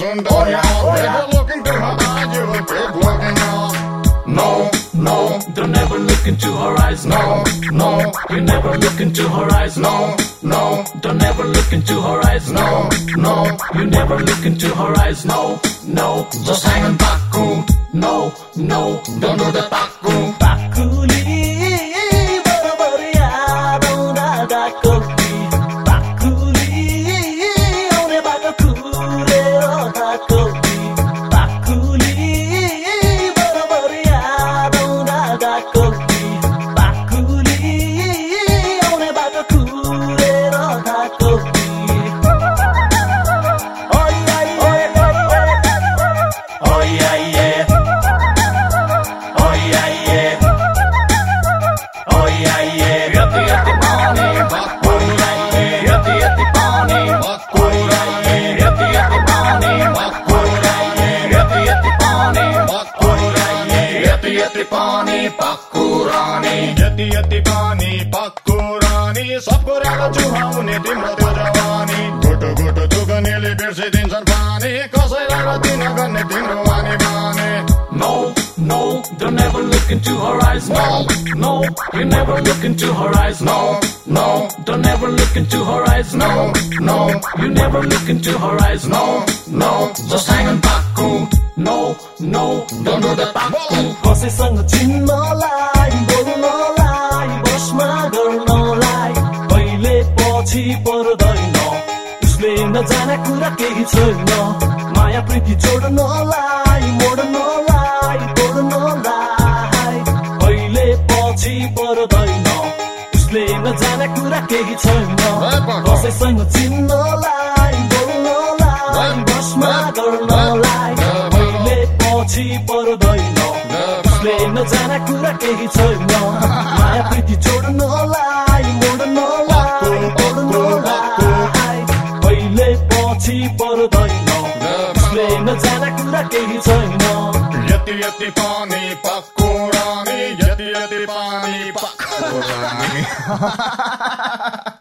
don't oh yeah, oh yeah. If you're looking to her eyes, you will keep looking up. No, no, Don't ever look into her eyes, no, no, You never look into her eyes, no, no, Don't ever look into her eyes, no, no. You never look into her eyes, no, no, Just hanging back, cool. no, no, Don't do the back, cool. Yutti, yutti, pony. Pakurani. यति यति पानी पक्को रानी सब कुराको चुहाउने तिम्रो त्यो जवानी गोटो गोटो दुगनेले बिर्सिदिन्छन् पानी कसैलाई रति नगर्ने तिम्रो बानी बानी No, no, don't ever look into her eyes. No, no, you never look into her eyes. No, no, don't ever look into her eyes. No, no, you never look into her eyes. No, no, Just hanging back, cool. कसैसँग चिन्नलाई बोल्नलाई बसमा गर्नलाई कहिले पछि पर्दैन उसले नजाने कुरा केही छैन। माया प्रीति जोड्नलाई मोड्नलाई तोड्नलाई कहिले पछि पर्दैन उसले नजाने कुरा केही छैन। कसैसँग चिन्नलाई पछि पर्दैन। उसले नजाने कुरा केही छैन। माया प्रीति जोड्नलाई मोड्नलाई तोड्नलाई। कहिले पछि पर्दैन। उसले नजाने कुरा केही छैन। यति यति पानी पक्को रानी यति यति पानी पक्को रानी।